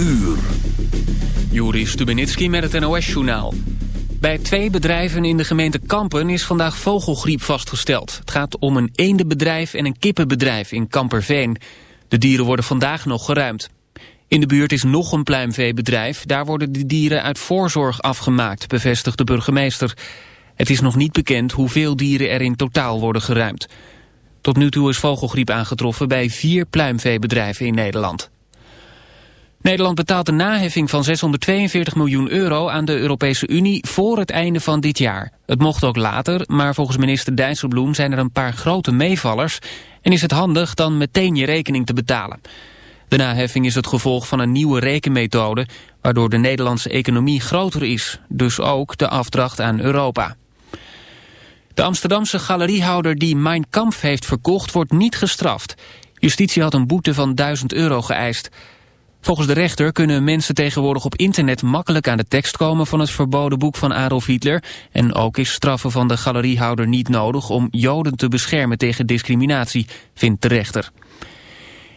uur. Juri Stubenitski met het NOS-journaal. Bij twee bedrijven in de gemeente Kampen is vandaag vogelgriep vastgesteld. Het gaat om een eendenbedrijf en een kippenbedrijf in Kamperveen. De dieren worden vandaag nog geruimd. In de buurt is nog een pluimveebedrijf. Daar worden de dieren uit voorzorg afgemaakt, bevestigt de burgemeester. Het is nog niet bekend hoeveel dieren er in totaal worden geruimd. Tot nu toe is vogelgriep aangetroffen bij vier pluimveebedrijven in Nederland. Nederland betaalt een naheffing van 642 miljoen euro aan de Europese Unie voor het einde van dit jaar. Het mocht ook later, maar volgens minister Dijsselbloem zijn er een paar grote meevallers en is het handig dan meteen je rekening te betalen. De naheffing is het gevolg van een nieuwe rekenmethode, waardoor de Nederlandse economie groter is, dus ook de afdracht aan Europa. De Amsterdamse galeriehouder die Mein Kampf heeft verkocht wordt niet gestraft. Justitie had een boete van 1000 euro geëist. Volgens de rechter kunnen mensen tegenwoordig op internet makkelijk aan de tekst komen van het verboden boek van Adolf Hitler. En ook is straffen van de galeriehouder niet nodig om Joden te beschermen tegen discriminatie, vindt de rechter.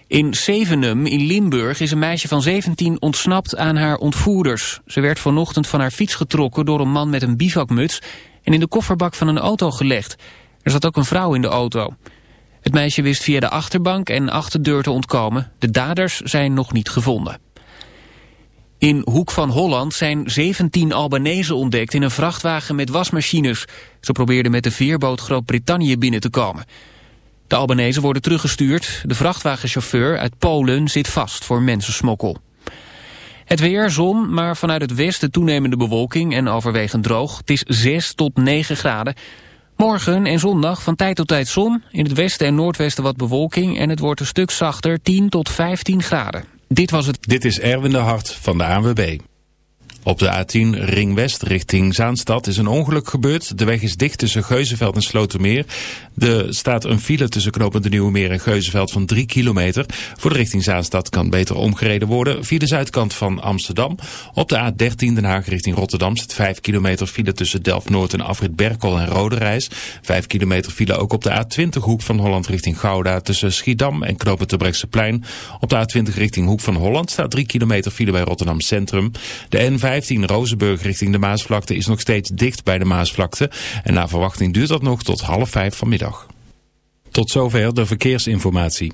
In Zevenum in Limburg is een meisje van 17 ontsnapt aan haar ontvoerders. Ze werd vanochtend van haar fiets getrokken door een man met een bivakmuts en in de kofferbak van een auto gelegd. Er zat ook een vrouw in de auto. Het meisje wist via de achterbank en achterdeur te ontkomen. De daders zijn nog niet gevonden. In Hoek van Holland zijn 17 Albanese ontdekt in een vrachtwagen met wasmachines. Ze probeerden met de veerboot Groot-Brittannië binnen te komen. De Albanese worden teruggestuurd. De vrachtwagenchauffeur uit Polen zit vast voor mensensmokkel. Het weer, zon, maar vanuit het westen toenemende bewolking en overwegend droog. Het is 6 tot 9 graden. Morgen en zondag van tijd tot tijd zon. In het westen en noordwesten wat bewolking en het wordt een stuk zachter 10 tot 15 graden. Dit was het. Dit is Erwin de Hart van de ANWB. Op de A10 Ring West richting Zaanstad is een ongeluk gebeurd. De weg is dicht tussen Geuzenveld en Slotermeer. Er staat een file tussen knooppunt de Nieuwe Meer en Geuzenveld van 3 kilometer. Voor de richting Zaanstad kan beter omgereden worden via de zuidkant van Amsterdam. Op de A13 Den Haag richting Rotterdam zit 5 kilometer file tussen Delft-Noord en Afrit Berkel en Roderijs. 5 kilometer file ook op de A20 hoek van Holland richting Gouda tussen Schiedam en knooppunt de plein. Op de A20 richting Hoek van Holland staat 3 kilometer file bij Rotterdam Centrum. De N5 15 Rozenburg richting de Maasvlakte is nog steeds dicht bij de Maasvlakte. En naar verwachting duurt dat nog tot half vijf vanmiddag. Tot zover de verkeersinformatie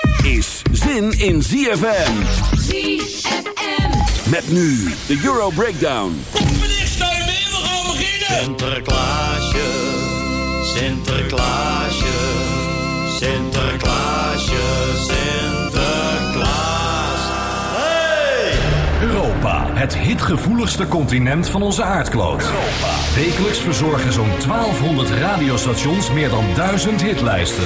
Is zin in ZFM. ZFM. Met nu de Euro Breakdown. Meneer Steun, we gaan beginnen. Sinterklaasje, Sinterklaasje, Sinterklaasje, Sinterklaas. Hey! Europa Het hitgevoeligste continent van onze aardkloot. Wekelijks verzorgen zo'n 1200 radiostations meer dan 1000 hitlijsten.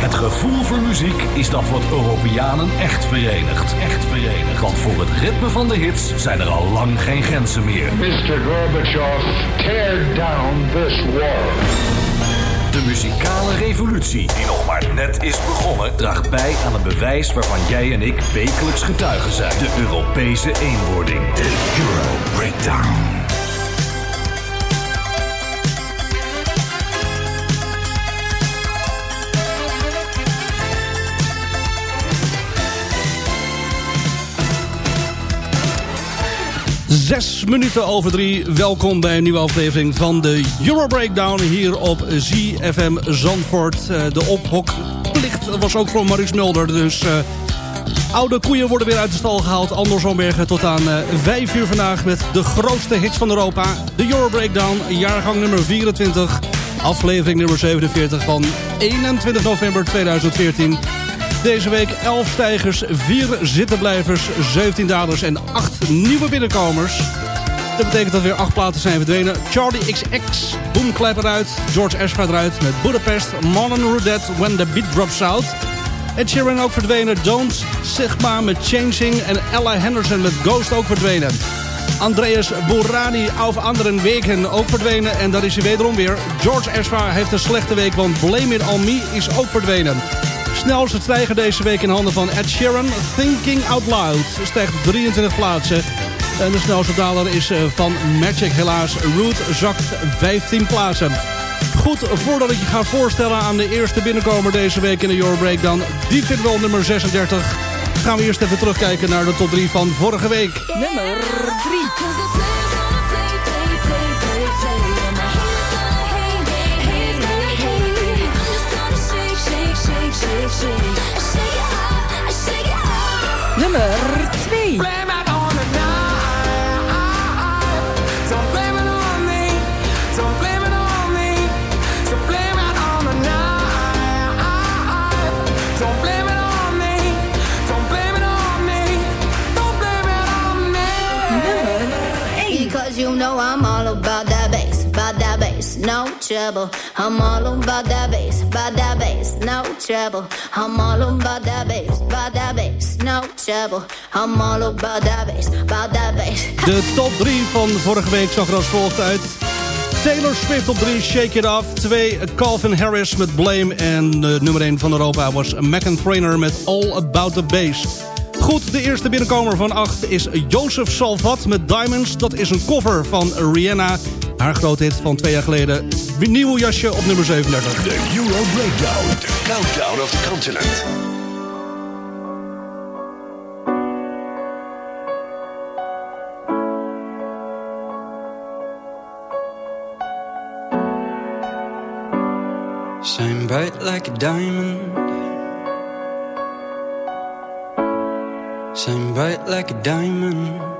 Het gevoel voor muziek is dat wat Europeanen echt verenigt. Echt verenigt. Want voor het ritme van de hits zijn er al lang geen grenzen meer. Mr. Gorbachev, tear down this wall. De muzikale revolutie, die nog maar net is begonnen, draagt bij aan een bewijs waarvan jij en ik wekelijks getuigen zijn. De Europese eenwording. De Euro Breakdown. Zes minuten over drie. Welkom bij een nieuwe aflevering van de Euro Breakdown hier op ZFM Zandvoort. Uh, de ophokplicht was ook voor Maurice Mulder. Dus uh, oude koeien worden weer uit de stal gehaald. Anders Zombergen tot aan uh, vijf uur vandaag met de grootste hits van Europa. De Euro Breakdown, jaargang nummer 24. Aflevering nummer 47 van 21 november 2014. Deze week 11 stijgers, 4 zittenblijvers, 17 dalers en 8 nieuwe binnenkomers. Dat betekent dat weer 8 platen zijn verdwenen. Charlie XX, Boom Clap eruit. George Ezra eruit met Budapest. Marlon Rudet, When the Beat Drops Out. Ed Sheeran ook verdwenen. Don't Sigma met Changing. En Ella Henderson met Ghost ook verdwenen. Andreas Bourani auf anderen weken ook verdwenen. En dat is hij wederom weer. George Ezra heeft een slechte week, want Blame It On Me is ook verdwenen. Snelste stijger deze week in handen van Ed Sheeran. Thinking Out Loud stijgt 23 plaatsen. En de snelste daler is van Magic helaas. Root zakt 15 plaatsen. Goed, voordat ik je ga voorstellen aan de eerste binnenkomer deze week in de Euro Breakdown. Die vindt wel nummer 36. Gaan we eerst even terugkijken naar de top 3 van vorige week. Nummer 3. Nummer 2. Trouble. I'm all about that bass, about that bass, no trouble. I'm all about that bass, about that bass, no trouble. I'm all about that bass, about that bass. De top 3 van vorige week zag er als volgt uit. Taylor Swift op 3, Shake It Off. 2, Calvin Harris met Blame. En uh, nummer 1 van Europa was Megan Trainer met All About The Bass. Goed, de eerste binnenkomer van 8 is Joseph Salvat met Diamonds. Dat is een cover van Rihanna. Haar grote hit van twee jaar geleden. Nieuw jasje op nummer 37. De Euro Breakdown. De countdown of the continent. Shine bright like a diamond Shine bright like a diamond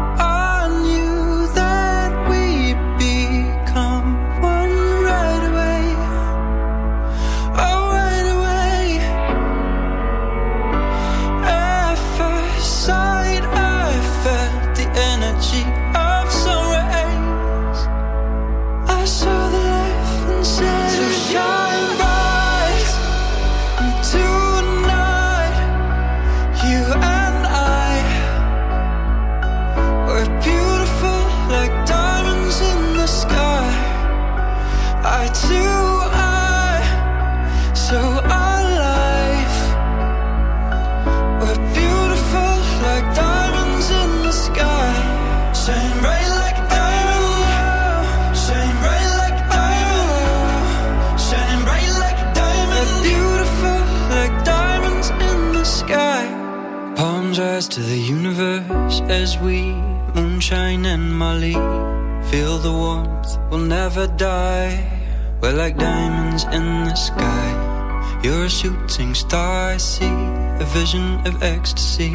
Vision of ecstasy.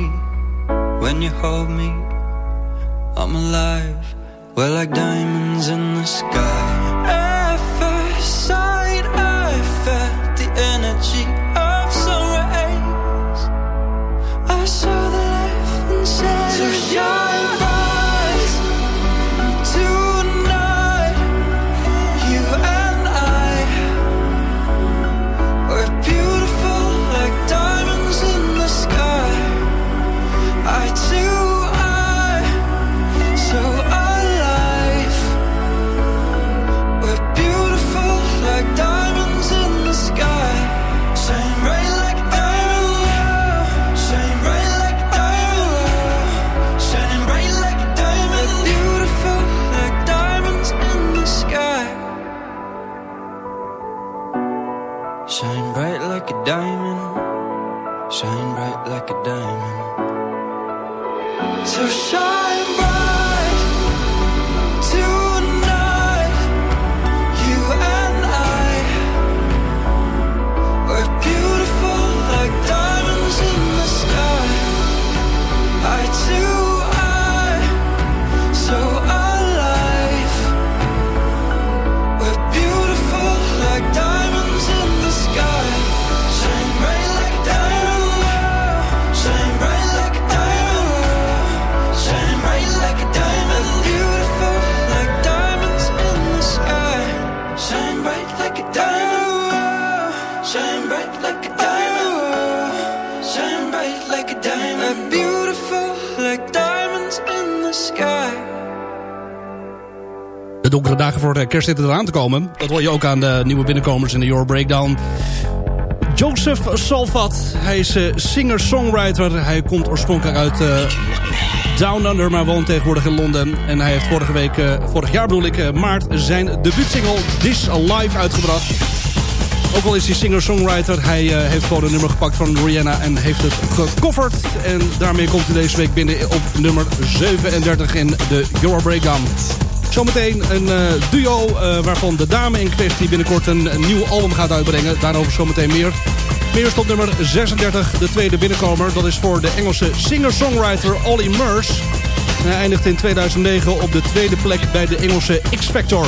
When you hold me, I'm alive. We're like diamonds in the sky. Kerst zitten eraan te komen. Dat hoor je ook aan de nieuwe binnenkomers in de Euro Breakdown. Joseph Salvat, hij is eh, singer-songwriter. Hij komt oorspronkelijk uit eh, Down Under, maar woont tegenwoordig in Londen. En hij heeft vorige week, eh, vorig jaar bedoel ik, maart zijn debuutsingle This Alive uitgebracht. Ook al is hij singer-songwriter, hij heeft gewoon een nummer gepakt van Rihanna en heeft het gecoverd. En daarmee komt hij deze week binnen op nummer 37 in de Euro Breakdown. Zometeen een eh, duo eh, waarvan de dame in kwestie binnenkort een, nieuw album gaat uitbrengen. Daarover zometeen meer. Meer stond nummer 36, de tweede binnenkomer. Dat is voor de Engelse singer-songwriter Ollie Murs. Hij eindigt in 2009 op de tweede plek bij de Engelse X-Factor.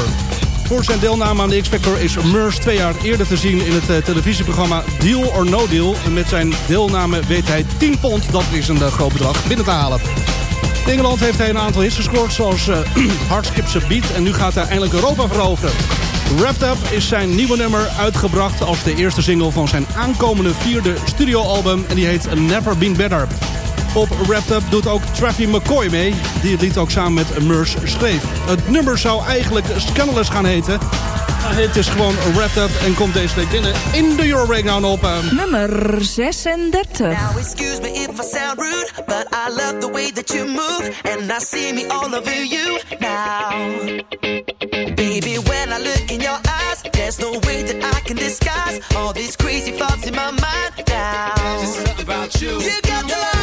Voor zijn deelname aan de X-Factor is Murs twee jaar eerder te zien in het eh, televisieprogramma Deal or No Deal. En met zijn deelname weet hij 10 pond, dat is een groot bedrag, binnen te halen. In Engeland heeft hij een aantal hits gescoord, zoals uh, Beat. En nu gaat hij eindelijk Europa veroveren. Wrapped Up is zijn nieuwe nummer uitgebracht als de eerste single van zijn aankomende vierde studioalbum. En die heet Never Been Better. Op Wrapped Up doet ook Traffy McCoy mee, die het lied ook samen met Murs schreef. Het nummer zou eigenlijk Scandalous gaan heten. Maar het is gewoon Wrapped Up en komt deze week binnen in de Euro Breakdown op... Uh... Nummer 36. Now excuse me if I sound rude, but I love the way that you move. And I see me all over you now. Baby, when I look in your eyes, there's no way that I can disguise all these crazy thoughts in my mind now. There's something about you. You got the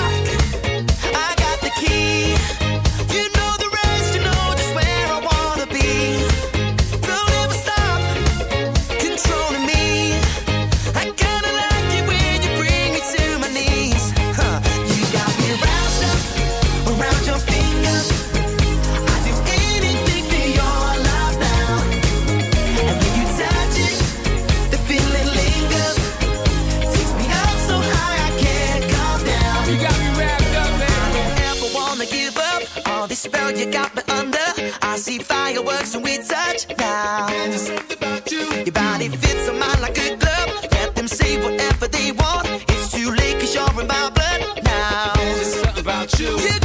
fireworks when we touch now. There's something about you. Your body fits on mine like a glove. Let them say whatever they want. It's too late cause you're in my blood now. There's something about you. You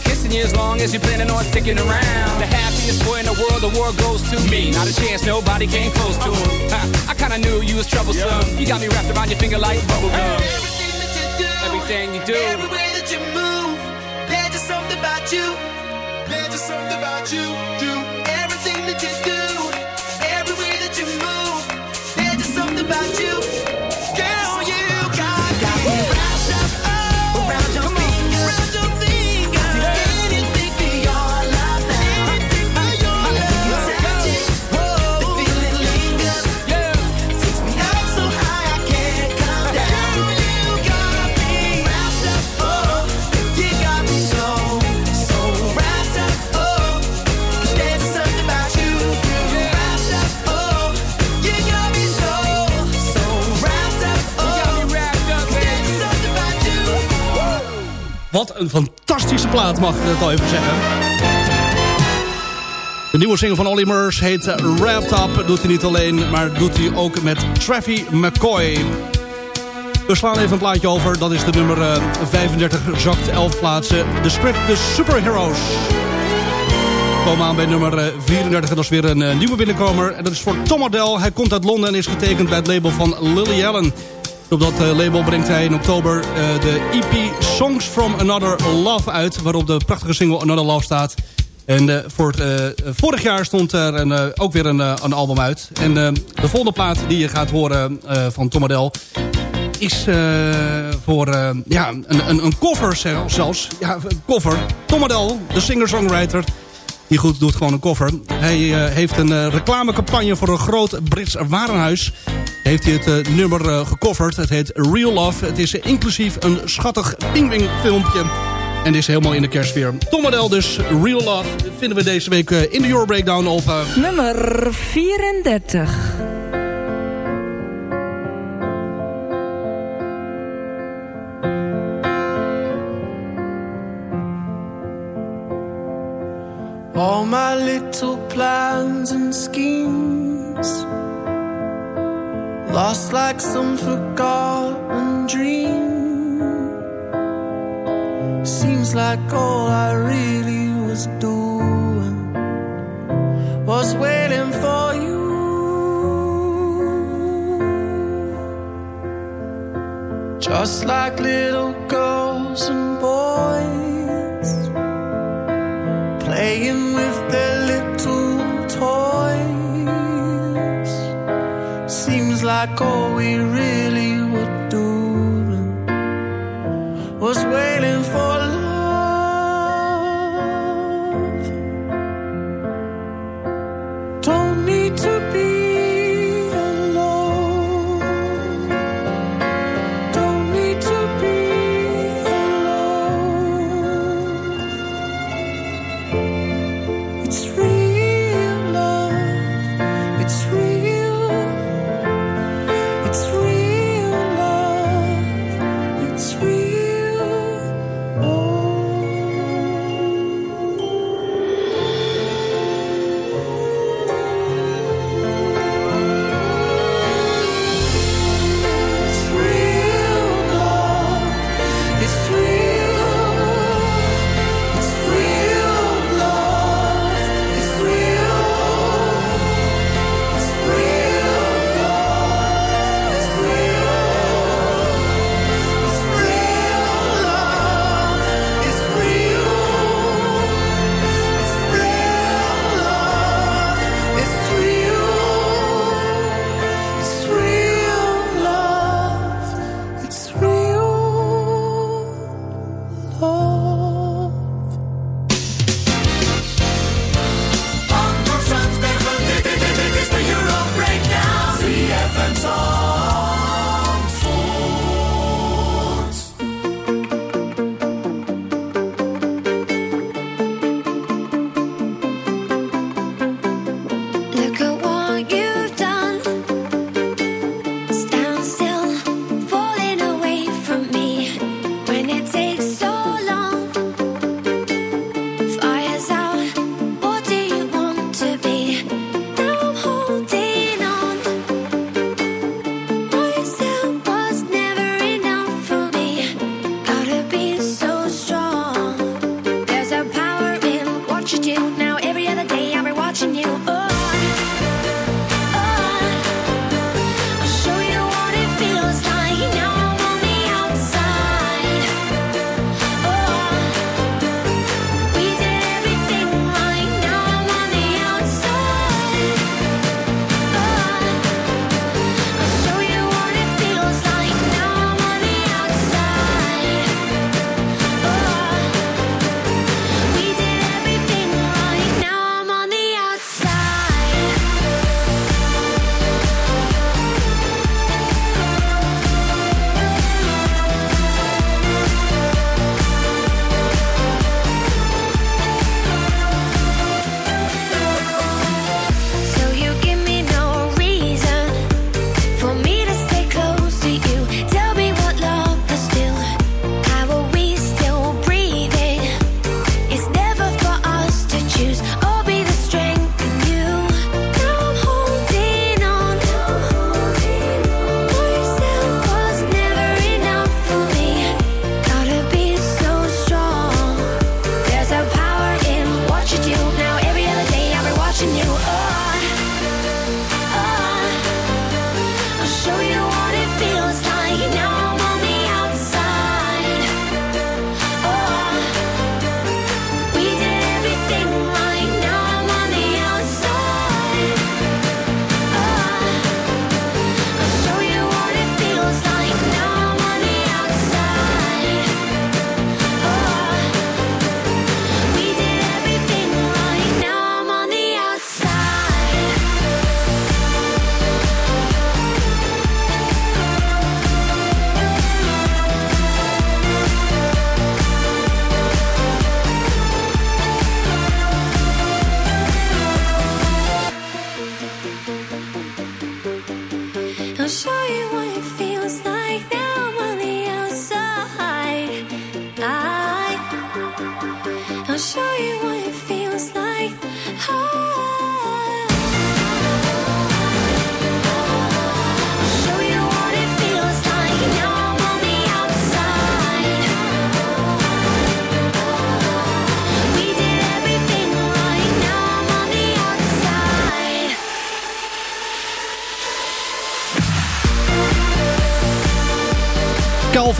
kissing you as long as you're planning on sticking around. The happiest boy in the world, the world goes to me. Not a chance, nobody came close to him. Ha, I kinda knew you was troublesome. You got me wrapped around your finger like bubblegum. Everything that you do. Every way that you move, een fantastische plaat, mag ik het al even zeggen. De nieuwe single van Olly Murs heet eh, Wrapped Up. Doet hij niet alleen, maar doet hij ook met Traffy McCoy. We slaan even een plaatje over. Dat is de nummer eh, 35, zakt 11 plaatsen. De script The Superheroes. We komen aan bij nummer eh, 34. En dat is weer een eh, nieuwe binnenkomer. En dat is voor Tom Odell. Hij komt uit Londen en is getekend bij het label van Lily Allen. Op dat eh, label brengt hij in oktober eh, de EP Songs From Another Love uit. Waarop de prachtige single Another Love staat. En eh, voor vorig jaar stond er een, ook weer een, een album uit. En de volgende plaat die je gaat horen van Tom Odell is voor ja, een, een, een cover zel- zelfs. Ja, een cover. Tom Odell, de singer-songwriter. Die goed doet gewoon een cover. Hij eh, heeft een eh, reclamecampagne voor een groot Brits warenhuis. Heeft hij het eh, nummer eh, gecoverd. Het heet Real Love. Het is inclusief een schattig pingwing filmpje. En is helemaal in de kerstsfeer. Tom Odell dus, Real Love. Vinden we deze week in de Euro Breakdown op... Nummer 34. All my little plans and schemes lost like some forgotten dream. Seems like all I really was doing was waiting for you. Just like little girls and boys playing with their little toys. Seems like all we really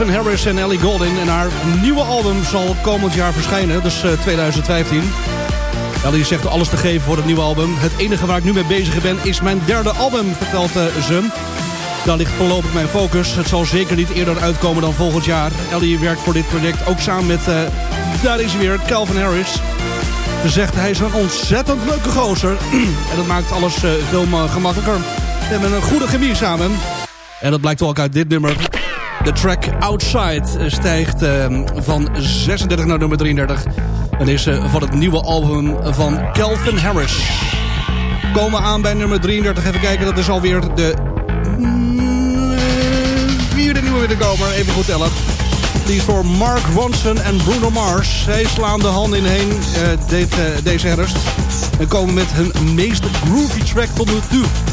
Calvin Harris en Ellie Goulding. En haar nieuwe album zal komend jaar verschijnen, dus 2015. Ellie zegt alles te geven voor het nieuwe album. Het enige waar ik nu mee bezig ben is mijn derde album, vertelt ze. Daar ligt voorlopig mijn focus. Het zal zeker niet eerder uitkomen dan volgend jaar. Ellie werkt voor dit project ook samen met, uh, daar is hij weer, Calvin Harris. Ze zegt hij is een ontzettend leuke gozer. en dat maakt alles veel gemakkelijker. We hebben een goede chemie samen. En dat blijkt ook uit dit nummer. De track Outside stijgt uh, van 36 naar nummer 33. En is uh, van het nieuwe album van Calvin Harris. Komen aan bij nummer 33. Even kijken, dat is alweer de vierde nieuwe binnenkomer. Even goed tellen. Die is voor Mark Ronson en Bruno Mars. Zij slaan de handen in heen dit, uh, deze herfst. En komen met hun meest groovy track tot nu toe.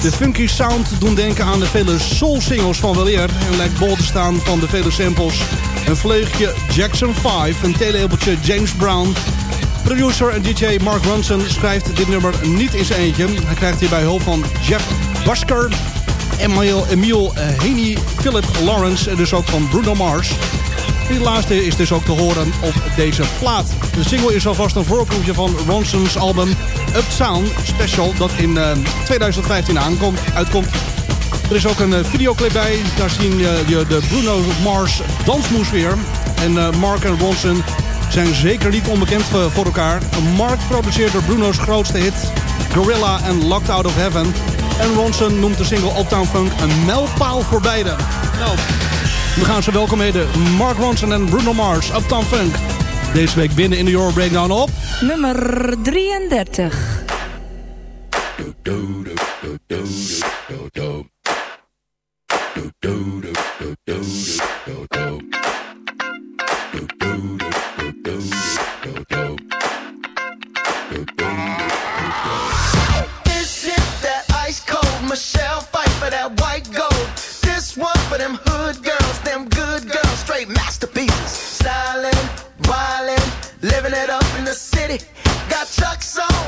De funky sound doen denken aan de vele soul-singles van weleer... en lijkt bol te staan van de vele samples. Een vleugje Jackson 5, een theelepeltje James Brown... Producer en DJ Mark Ronson schrijft dit nummer niet in zijn eentje. Hij krijgt hierbij hulp van Jeff Basker, Emile, Emile Haney, Philip Lawrence en dus ook van Bruno Mars. Die laatste is dus ook te horen op deze plaat. De single is alvast een voorproefje van Ronson's album Uptown Special... dat in uh, 2015 aankomt, uitkomt. Er is ook een uh, videoclip bij. Daar zien uh, je de Bruno Mars dansmoes weer. En Mark en Ronson zijn zeker niet onbekend voor elkaar. Mark produceerde Bruno's grootste hit... Gorilla en Locked Out of Heaven... En Ronson noemt de single Uptown Funk een mijlpaal voor beide. Nou, we gaan ze welkom heden. Mark Ronson en Bruno Mars, Uptown Funk. Deze week binnen in de Euro Breakdown op... Nummer 33.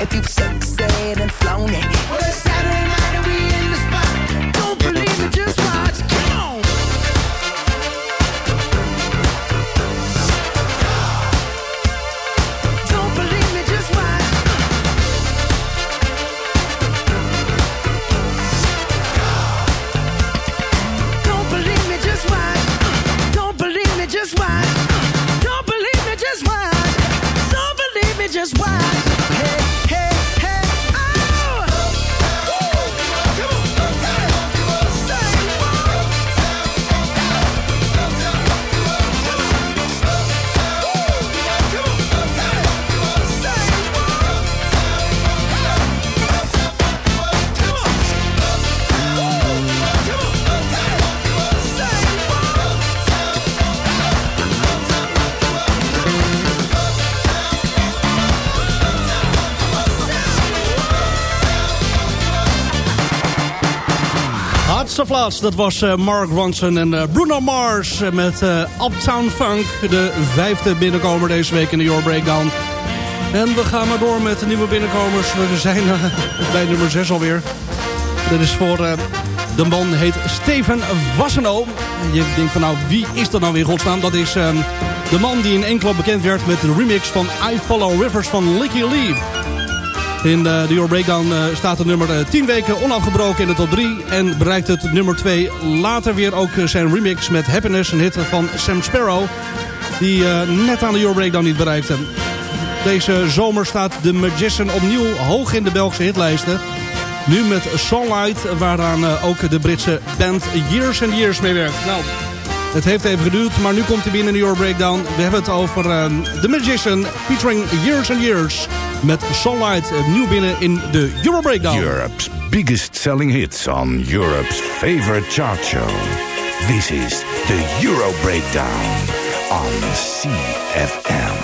If you suck, said and flown it. Well, Laatste plaats, dat was eh, Mark Ronson en eh, Bruno Mars eh, met Uptown Funk. De vijfde binnenkomer deze week in de Your Breakdown. En we gaan maar door met de nieuwe binnenkomers. We zijn bij nummer 6 alweer. Dit is voor... de man heet Steven Wasseno. Je denkt van nou, wie is dat nou weer godsnaam? Dat is ehm, de man die in Engeland bekend werd met de remix van I Follow Rivers van Licky Lee. In de, de Your Breakdown eh, staat het nummer eh, 10 weken onafgebroken in de top 3. En bereikt het nummer 2 later weer ook eh, zijn remix met Happiness. Een hit van Sam Sparrow. Die eh, net aan de Your Breakdown niet bereikte. Deze zomer staat The Magician opnieuw hoog in de Belgische hitlijsten. Nu met Sunlight, waaraan eh, ook de Britse band Years and Years mee werkt. Nou, het heeft even geduurd, maar nu komt hij binnen in de Your Breakdown. We hebben het over eh, The Magician featuring Years and Years. Met Sunlight eh, nieuw binnen in de Euro Breakdown. Europe's biggest selling hits on Europe's favorite chart show. This is the Euro Breakdown on CFM.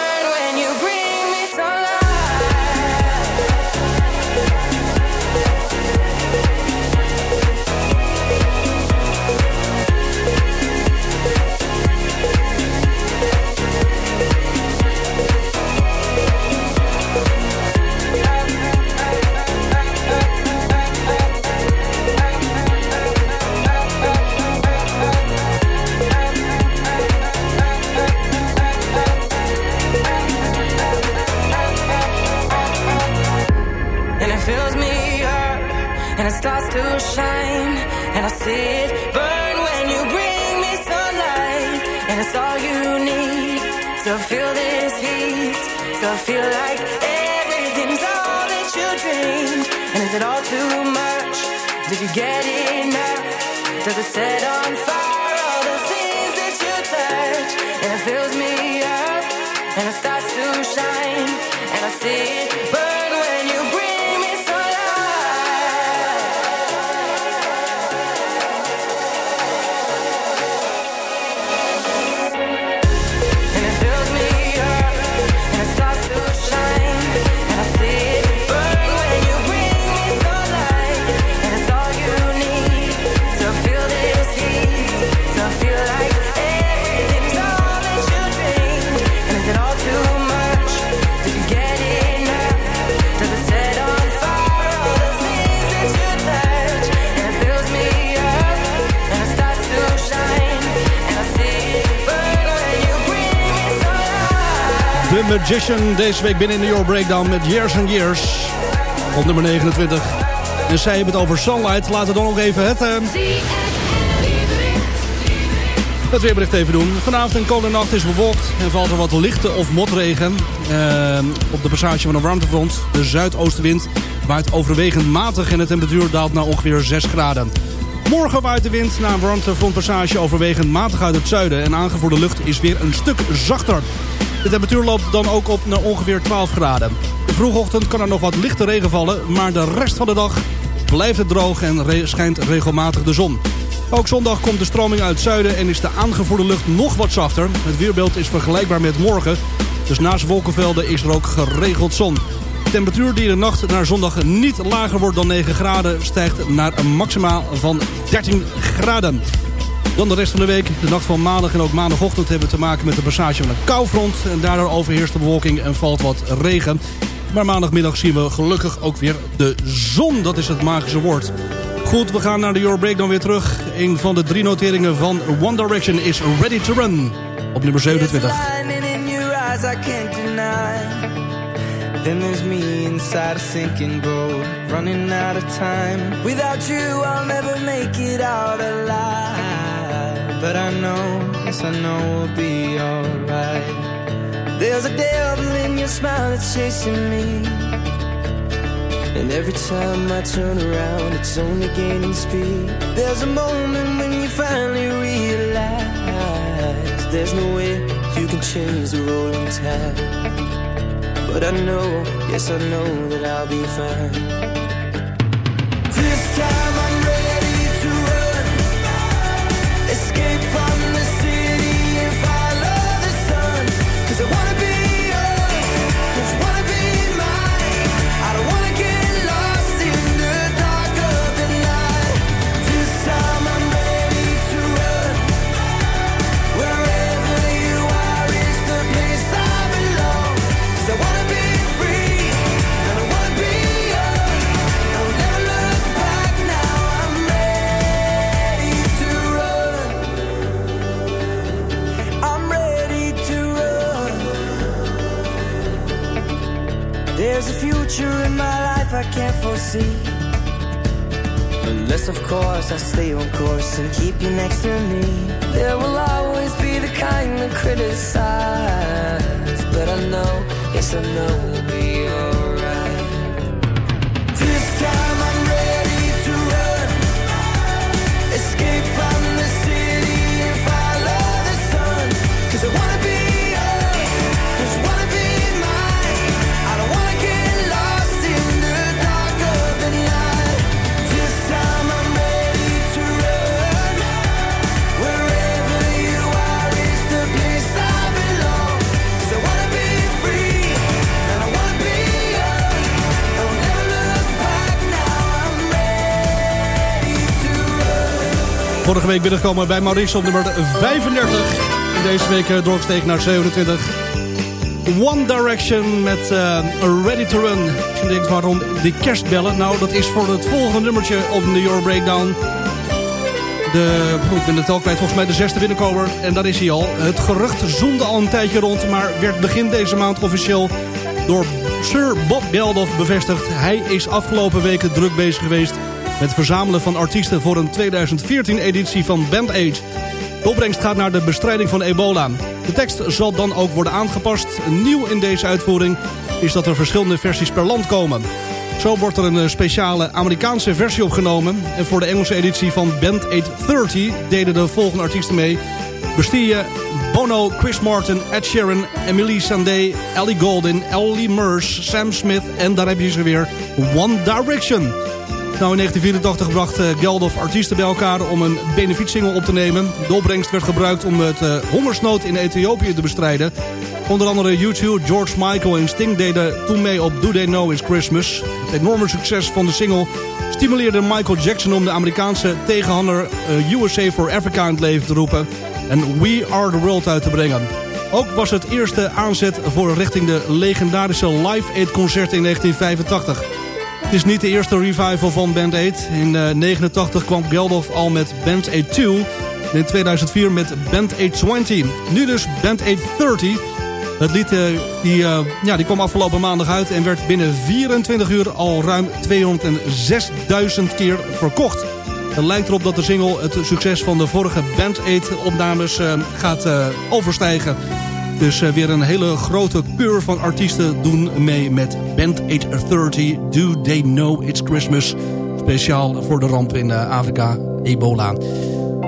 get enough? Does it settle? Magician. Deze week binnen in de Euro Breakdown met Years and Years. Op nummer 29. En zij hebben het over Sunlight. Laten we dan nog even het... Uh, het weerbericht even doen. Vanavond en komende nacht is bewolkt en valt er wat lichte of motregen. Uh, op de passage van een warmtefront. De zuidoostenwind waait overwegend matig en de temperatuur daalt naar ongeveer 6 graden. Morgen waait de wind na een warmtefrontpassage overwegend matig uit het zuiden... en aangevoerde lucht is weer een stuk zachter. De temperatuur loopt dan ook op naar ongeveer 12 graden. De vroegochtend kan er nog wat lichte regen vallen... maar de rest van de dag blijft het droog en schijnt regelmatig de zon. Ook zondag komt de stroming uit zuiden en is de aangevoerde lucht nog wat zachter. Het weerbeeld is vergelijkbaar met morgen. Dus naast wolkenvelden is er ook geregeld zon. De temperatuur die de nacht naar zondag niet lager wordt dan 9 graden... stijgt naar een maximaal van 13 graden. Dan de rest van de week. De nacht van maandag en ook maandagochtend hebben we te maken met de passage van een koufront. En daardoor overheerst de bewolking en valt wat regen. Maar maandagmiddag zien we gelukkig ook weer de zon. Dat is het magische woord. Goed, we gaan naar de Your Breakdown weer terug. Een van de drie noteringen van One Direction is Ready to Run. Op nummer 27. Then there's me inside sinking boat, running out of time. Without you, I'll never make it out alive. But I know, yes, I know we'll be alright. There's a devil in your smile that's chasing me. And every time I turn around, it's only gaining speed. There's a moment when you finally realize there's no way you can change the rolling tide. But I know, yes, I know that I'll be fine. Can't. Unless, of course, I stay on course and keep you next to me. There will always be the kind that criticize. But I know, yes, I know Vorige week binnengekomen bij Maurice op nummer 35. En deze week eh, doorgestegen naar 27. One Direction met eh, Ready to Run. Je denkt waarom die kerstbellen? Nou, dat is voor het volgende nummertje op de Euro Breakdown. De, goed, ik het kwijt, volgens mij de zesde binnenkomer. En daar is hij al. Het gerucht zoemde al een tijdje rond, maar werd begin deze maand officieel door Sir Bob Geldof bevestigd. Hij is afgelopen weken druk bezig geweest met verzamelen van artiesten voor een 2014-editie van Band Aid. De opbrengst gaat naar de bestrijding van ebola. De tekst zal dan ook worden aangepast. Nieuw in deze uitvoering is dat er verschillende versies per land komen. Zo wordt er een eh, speciale Amerikaanse versie opgenomen. En voor de Engelse editie van Band 830 deden de volgende artiesten mee. Bastille, Bono, Chris Martin, Ed Sheeran, Emily Sandé, Ellie Goulding, Ellie Murs, Sam Smith en daar heb je ze weer, One Direction. Nou, in 1984 bracht eh, Geldof artiesten bij elkaar om een benefietsingle op te nemen. De opbrengst werd gebruikt om het eh, hongersnood in Ethiopië te bestrijden. Onder andere U2, George Michael en Sting deden toen mee op Do They Know It's Christmas. Het enorme succes van de single stimuleerde Michael Jackson om de Amerikaanse tegenhander eh, USA for Africa in het leven te roepen. En We Are The World uit te brengen. Ook was het eerste aanzet voor richting de legendarische Live Aid concert in 1985. Het is niet de eerste revival van Band 8. In 1989 kwam Geldof al met Band 8 2. En in 2004 met Band 820. Nu dus Band 830. Het lied eh, die, eh, ja, die kwam afgelopen maandag uit en werd binnen 24 uur al ruim 206.000 keer verkocht. Het lijkt erop dat de single het succes van de vorige Band Aid opnames eh, gaat overstijgen. Dus weer een hele grote keur van artiesten doen mee met Band Aid 30. Do They Know It's Christmas? Speciaal voor de ramp in Afrika, ebola.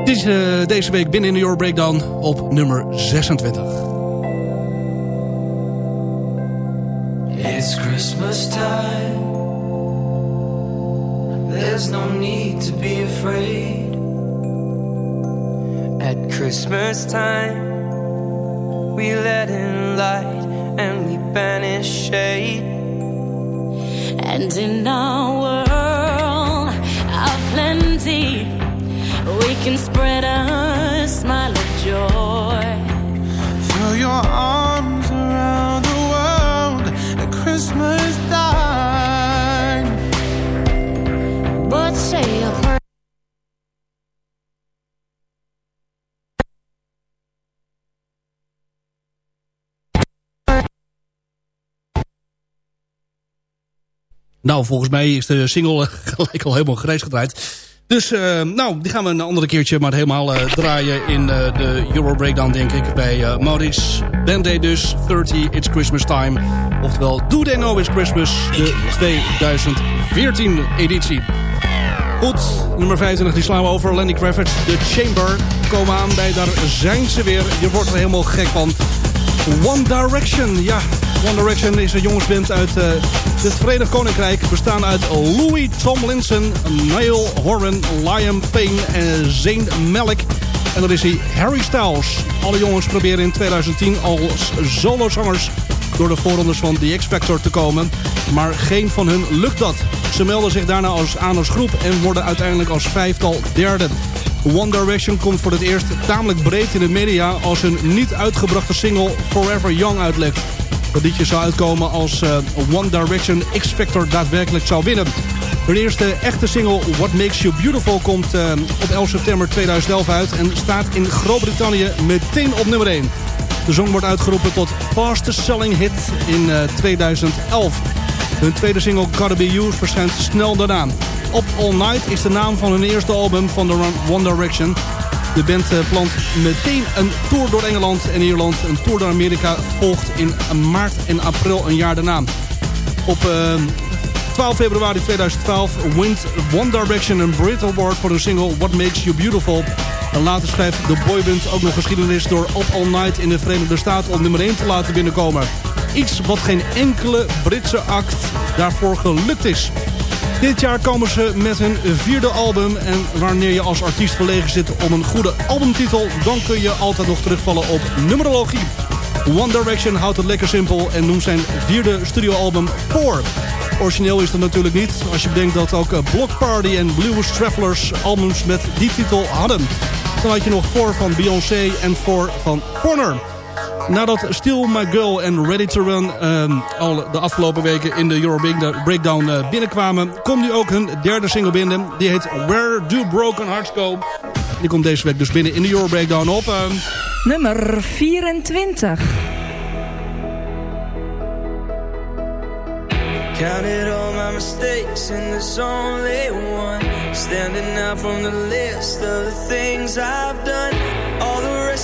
Dit is deze week binnen in de Your Breakdown op nummer 26. It's Christmas time. There's no need to be afraid. At Christmas time, we let in light and we banish shade. And in our world of plenty, we can spread a smile of joy. Throw your arms around the world at Christmas Nou, volgens mij is de single gelijk al helemaal grijs gedraaid. Dus, uh, nou, die gaan we een andere keertje maar helemaal uh, draaien in de Euro Breakdown, denk ik. Bij uh, Maurice Band dus, 30 It's Christmas Time. Oftewel, Do They Know It's Christmas, de 2014 editie. Goed, nummer 25, die slaan we over. Lenny Kravitz, The Chamber, komen aan bij, daar zijn ze weer. Je wordt er helemaal gek van. One Direction, ja, One Direction is een jongensband uit uh, het Verenigd Koninkrijk. Bestaan uit Louis Tomlinson, Niall Horan, Liam Payne en Zayn Malik. En dan is hij Harry Styles. Alle jongens proberen in 2010 als solozangers door de voorrondes van The X Factor te komen. Maar geen van hun lukt dat. Ze melden zich daarna als aan groep en worden uiteindelijk als vijftal derde. One Direction komt voor het eerst tamelijk breed in de media... als hun niet uitgebrachte single Forever Young uitlekt. Dat liedje zou uitkomen als uh, One Direction X-Factor daadwerkelijk zou winnen. Hun eerste echte single What Makes You Beautiful komt uh, op 11 september 2011 uit... en staat in Groot-Brittannië meteen op nummer 1. De song wordt uitgeroepen tot fastest selling hit in uh, 2011. Hun tweede single Gotta Be You verschijnt snel daarna. Up All Night is de naam van hun eerste album van de One Direction. De band plant meteen een tour door Engeland en Ierland. Een tour door Amerika volgt in maart en april een jaar daarna. Op uh, 12 februari 2012 wint One Direction een Brit Award voor de single What Makes You Beautiful. En later schrijft de boyband ook nog geschiedenis door Up All Night in de Verenigde Staten op nummer 1 te laten binnenkomen. Iets wat geen enkele Britse act daarvoor gelukt is. Dit jaar komen ze met hun vierde album. En wanneer je als artiest verlegen zit om een goede albumtitel... dan kun je altijd nog terugvallen op numerologie. One Direction houdt het lekker simpel en noemt zijn vierde studioalbum Four. Origineel is dat natuurlijk niet, als je bedenkt dat ook Block Party en Blues Travelers albums met die titel hadden. Dan had je nog Four van Beyoncé en Four van Corner. Nadat Still My Girl en Ready to Run uh, al de afgelopen weken in de Euro Breakdown uh, binnenkwamen... komt nu ook hun derde single binnen. Die heet Where Do Broken Hearts Go. Die komt deze week dus binnen in de Euro Breakdown op... Uh... Nummer 24. Counted all my mistakes and there's only one Standing out from the list of the things I've done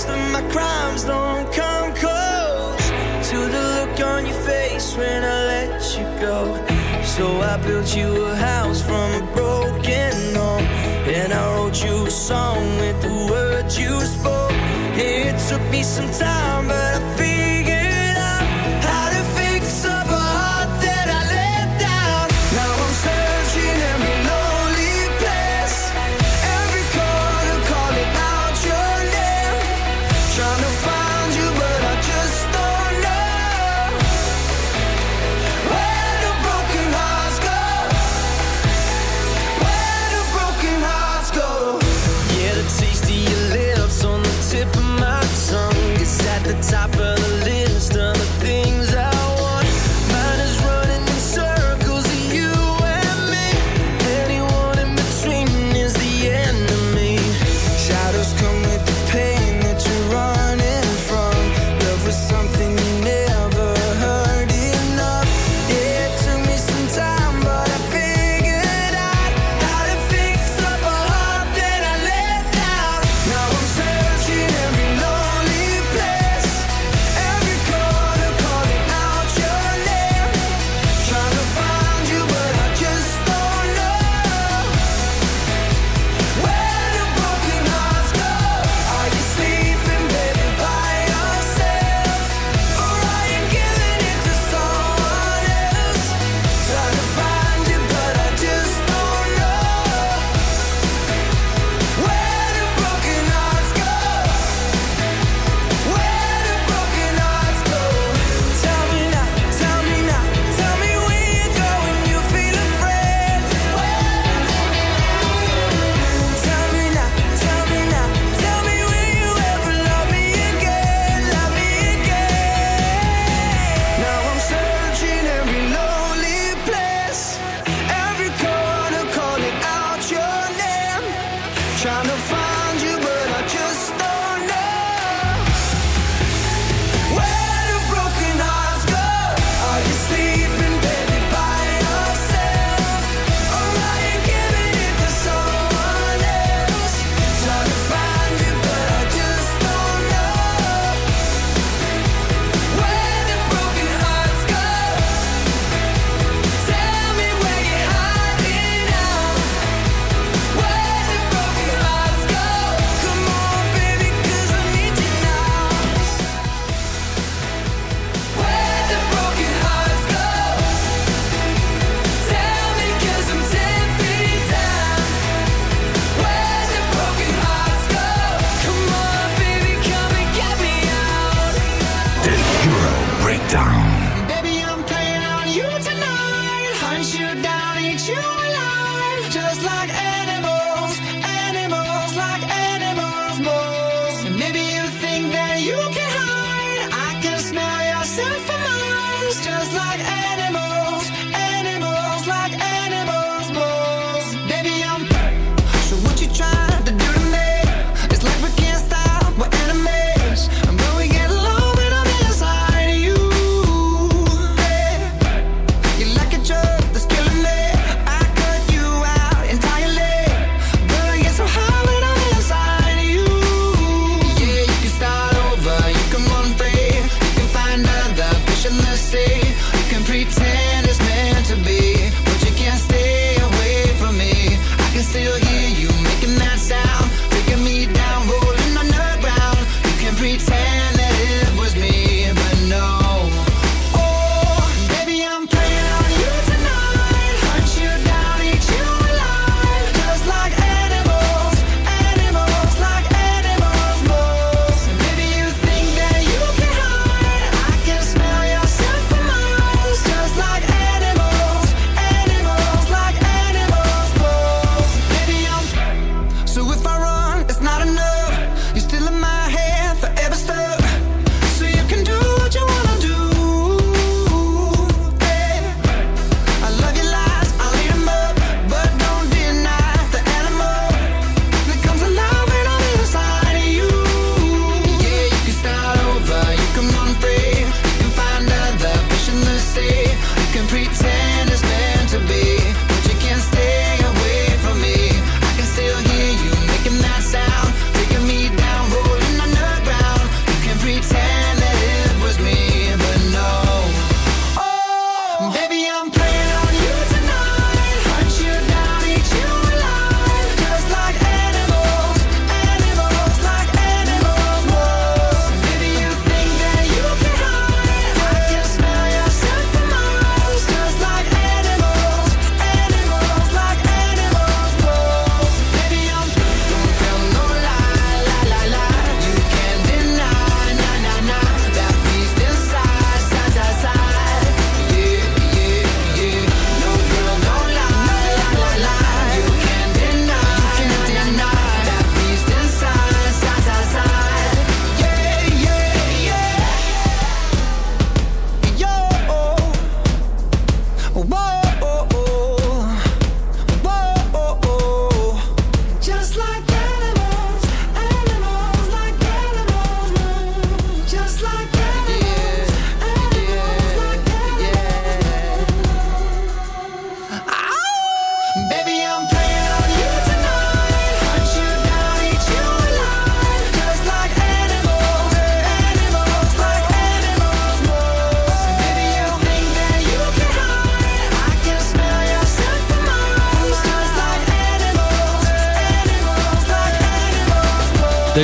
Of my crimes don't come close To the look on your face when I let you go. So I built you a house from a broken home And I wrote you a song with the words you spoke. It took me some time but I figured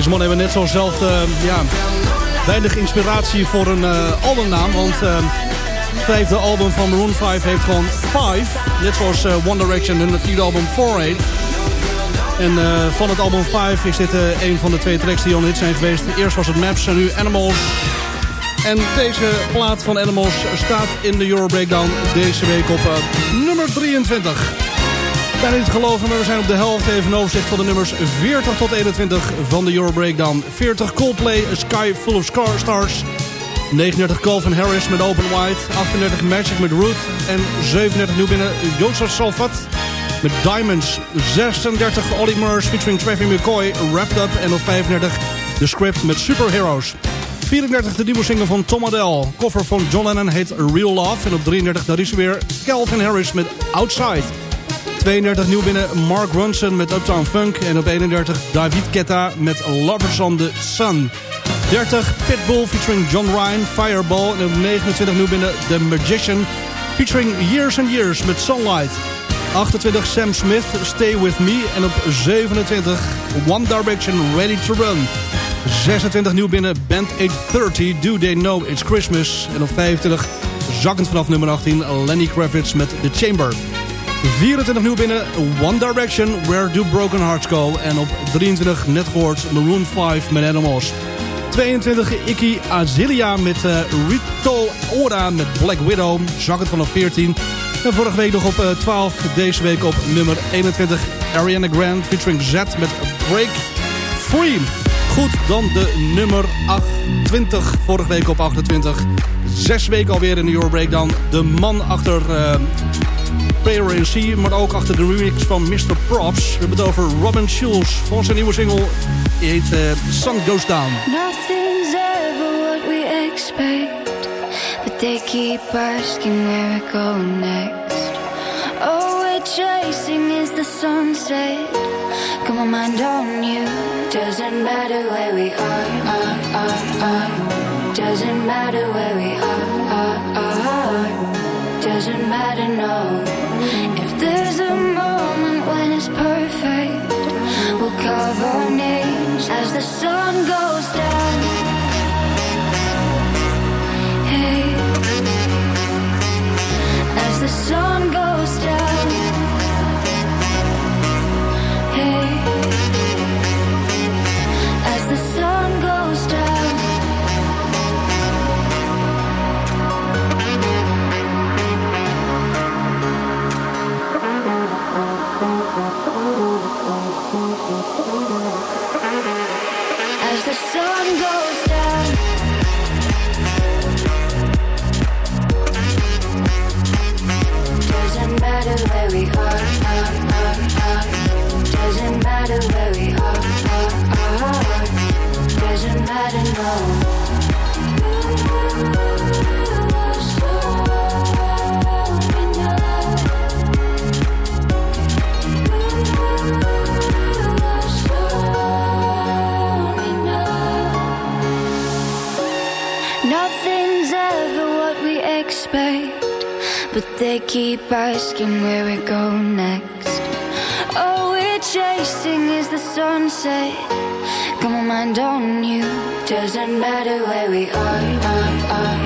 moves. Deze man hebben net zo zelf eh, ja, weinig inspiratie voor een eh, albumnaam. Want eh, het vijfde album van Maroon 5 heeft gewoon 5. Net zoals One Direction het vierde album 4-8. En van het album 5 is dit een van de twee tracks die on hit zijn geweest. Eerst was het Maps en nu Animals. En deze plaat van Animals staat in de Euro Breakdown deze week op nummer 23. Bijna niet geloven, maar we zijn op de helft. Even overzicht van de nummers 40 tot 21 van de Euro Breakdown. 40 Coldplay, A Sky Full of Stars. 39 Calvin Harris met Open Wide. 38 Magic met Ruth. En 37 nieuw binnen Jozef Salvat met Diamonds. 36 Ollie Murs featuring Travis McCoy, Wrapped Up. En op 35 The Script met Superheroes. 34 de nieuwe single van Tom Adele. Cover van John Lennon heet Real Love. En op 33 daar is weer Calvin Harris met Outside. 32 nieuw binnen Mark Ronson met Uptown Funk. En op 31 David Guetta met Lovers on the Sun. 30 Pitbull featuring John Ryan, Fireball. En op 29 nieuw binnen The Magician featuring Years and Years met Sunlight. 28 Sam Smith, Stay With Me. En op 27 One Direction, Ready To Run. 26 nieuw binnen Band 830, Do They Know It's Christmas. En op 25 zakkend vanaf nummer 18 Lenny Kravitz met The Chamber. 24 nieuw binnen One Direction, Where Do Broken Hearts Go. En op 23 net gehoord Maroon 5 met Animals. 22 Iki Azilia met eh, Rito Ora met Black Widow. Zak het vanaf 14. En vorige week nog op eh, 12. Deze week op nummer 21 Ariana Grande featuring Z met Break Free. Goed, dan de nummer 28. Vorige week op 28. Zes weken alweer in de Euro Breakdown. De man achter uh, Maar ook achter de remix van Mr. Props. We hebben het over Robin Schulz. Voor zijn nieuwe single die heet uh, Sun Goes Down. Nothing's ever what we expect, but they keep asking where we go next. All we're chasing is the sunset. Come on, mind on you. Doesn't matter where we are, are, are, are. Doesn't matter where we are. Doesn't matter, no. Keep asking where we go next. All we're chasing is the sunset. Come on, mind on you. Doesn't matter where we are, are, are.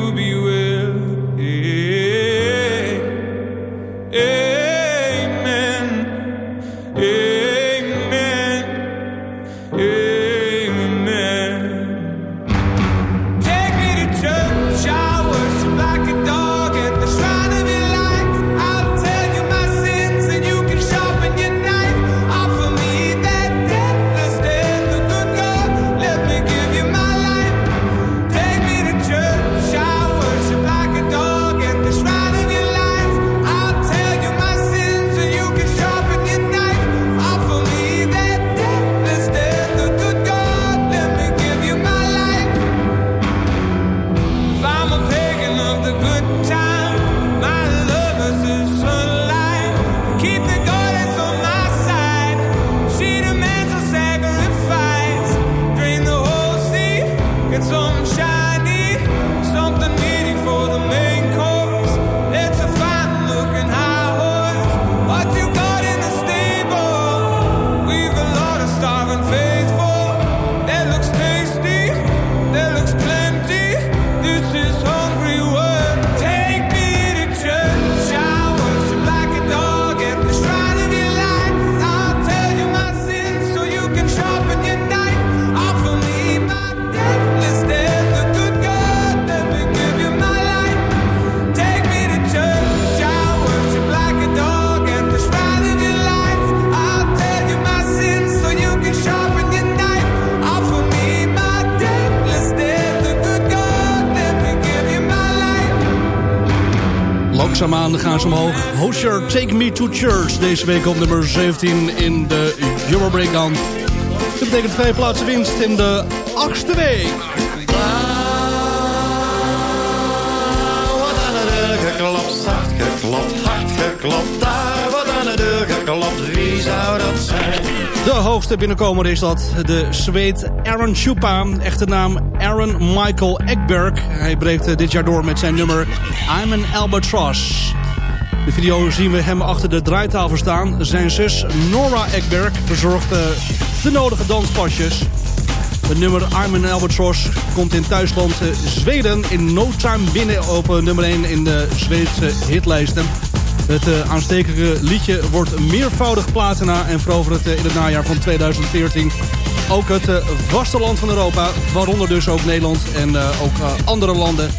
Church. Deze week op nummer 17 in de Euro Breakdown. Dat betekent twee plaatsen winst in de achtste week. Wat aan de deur hard wordt aan de geklopt, wie zou dat zijn? De hoogste binnenkomer is dat de Zweed Aaron Chupa. Echte naam Aaron Michael Ekberg. Hij breekt eh, dit jaar door met zijn nummer I'm an Albatross. De video zien we hem achter de draaitafel staan. Zijn zus Nora Ekberg verzorgt eh, de nodige danspasjes. Het nummer an Albatross komt in thuisland eh, Zweden in no time binnen op eh, nummer 1 in de Zweedse hitlijsten. Het uh, aanstekelijke liedje wordt meervoudig platina en verovert in het najaar van 2014 ook het vasteland van Europa, waaronder dus ook Nederland en ook andere landen.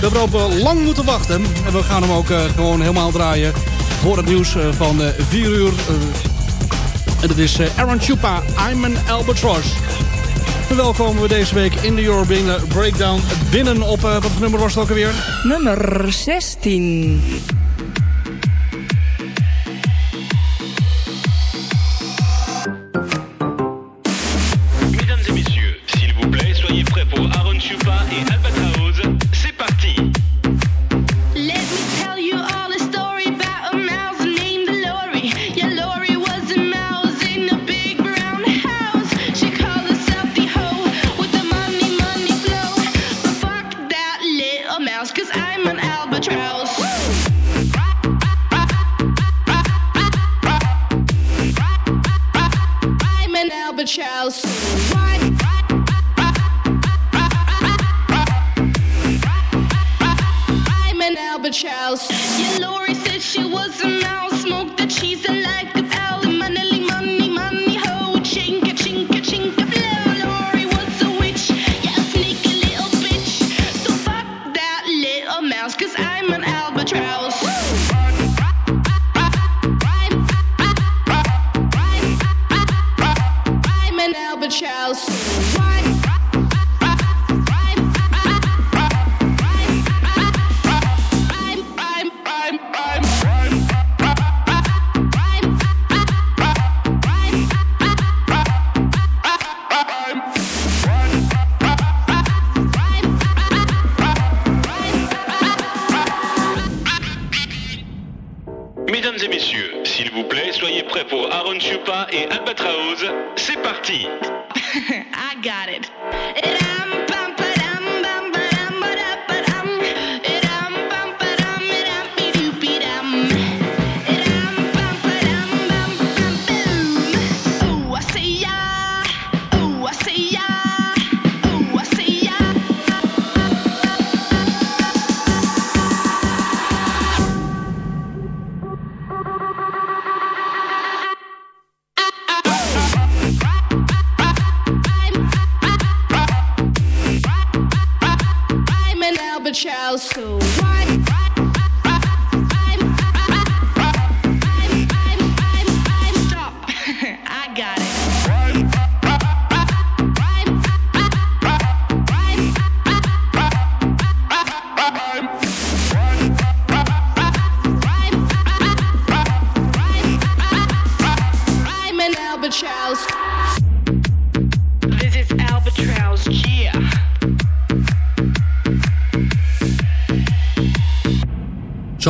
We hebben erop lang moeten wachten en we gaan hem ook gewoon helemaal draaien voor het nieuws van 4 uur. en dat is Aaron Chupa, I'm an Albatross. Welkomen we deze week in de Euro Breakdown binnen op, wat nummer was het ook alweer? Nummer 16. Parti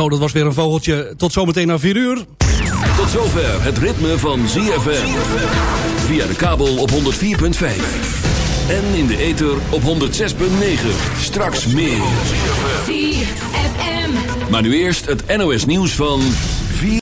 Zo, dat was weer een vogeltje. Tot zometeen na 4 uur. Tot zover het ritme van ZFM. Via de kabel op 104.5. En in de ether op 106.9. Straks meer. ZFM. Maar nu eerst het NOS nieuws van...